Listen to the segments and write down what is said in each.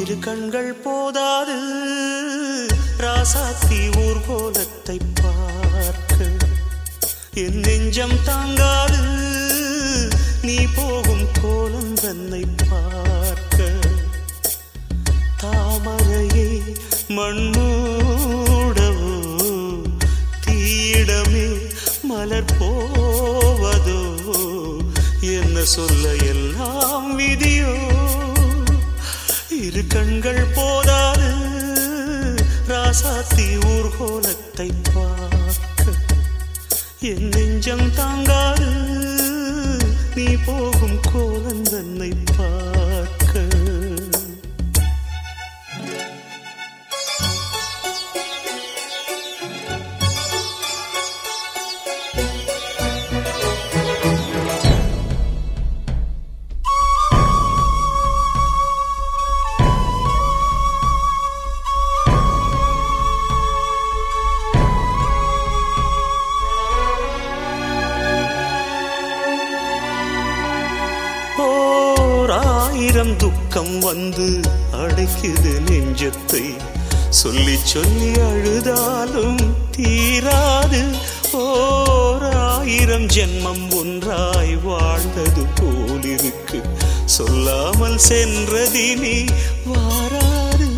இரு கண்கள் போதாது. ராசாத்தி ஊர்கோலத்தை பார்க்க என் நெஞ்சம் தாங்காது. நீ போகும் கோலம் தன்னை பார்க்க தாமரையை மண்மூடவோ தீடமே மலர் போவதோ என்ன சொல்ல எல்லாம் விதியோ? இரு கண்கள் போதாது. ராசாத்தி ஊர்கோலத்தை பார்க்க. என் நெஞ்சம் தாங்காது. நீ போகும் கோலம் தன்னை பார்க்க. ஆயிரம் துக்கம் வந்து அடைக்குது நெஞ்சத்தை. சொல்லி சொல்லி அழுதாலும் தீராது. ஓர் ஆயிரம் ஜென்மம் ஒன்றாய் வாழ்ந்தது போலிருக்கு. சொல்லாமல் சென்றதினி வாராது.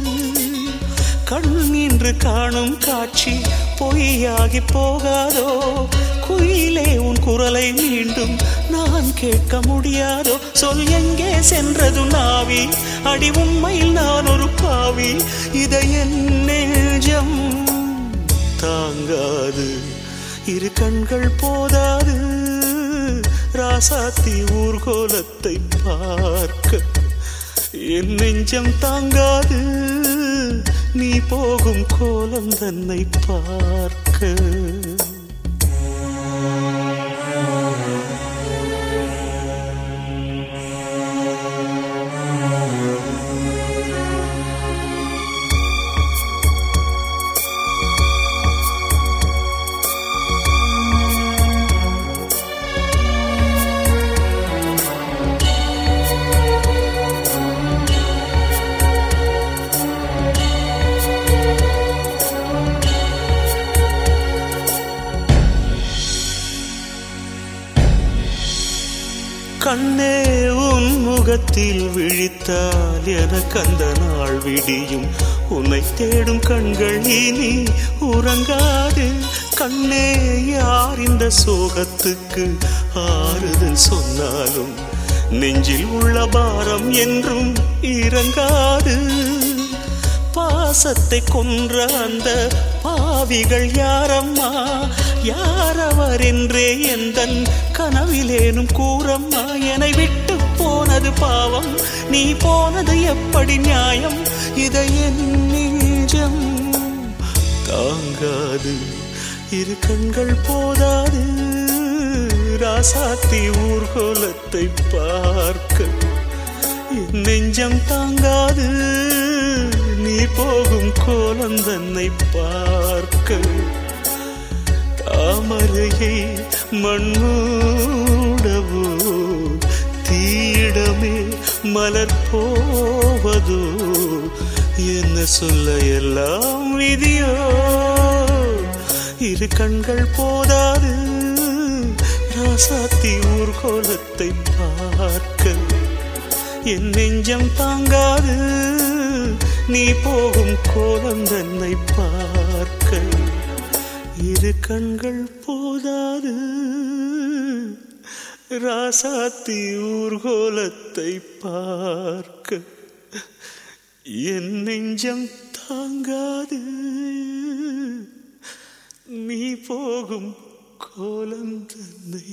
கண் இன்று காணும் காட்சி பொய்யாகி போகாதோ? குயிலே உன் குரலை மீண்டும் நான் கேட்க முடியாதோ? சொல் எங்கே சென்றது பாவி. அடி உண்மையில் நான் ஒரு பாவி. இதை என் நெஞ்சம் தாங்காது. இரு கண்கள் போதாது. ராசாத்தி ஊர்கோலத்தை பார்க்க என் நெஞ்சம் தாங்காது. நீ போகும் கோலம் தன்னை பார்க்க. கண்ணே உன் முகத்தில் விழித்தால் எனக்கு அந்த நாள் விடியும். உன்னை தேடும் கண்கள் இனி உறங்காது. கண்ணே யார் இந்த சோகத்துக்கு ஆறுதல் சொன்னாலும்? நெஞ்சில் உள்ள பாரம் என்றும் இறங்காது. பாசத்தை கொன்ற அந்த பாவிகள் யாரம்மா? யாரவர் என்றே எந்தன் கனவிலேனும் கூறம்மா? என்னை விட்டு போனது பாவம் நீ போனது எப்படி நியாயம்? இதை என் நெஞ்சம் தாங்காது. இரு கண்கள் போதாது. ராசாத்தி ஊர்கோலத்தை பார்க்க நெஞ்சம் தாங்காது. போகும் கோலம் தன்னை பார்க்க தாமரையை மண்மூடவோ தீயிடமே மலர் போவதோ என்ன சொல்ல எல்லாம் விதியோ? இரு கண்கள் போதாது ராசாத்தி ஊர்கோலத்தை பார்க்க. என் நெஞ்சம் தாங்காது நீ போகும் கோலம் தன்னை பார்க்க இரு கண்கள் போதாது. ராசாத்தி ஊர்கோலத்தை பார்க்க என் நெஞ்சம் தாங்காது. நீ போகும் கோலம் தன்னை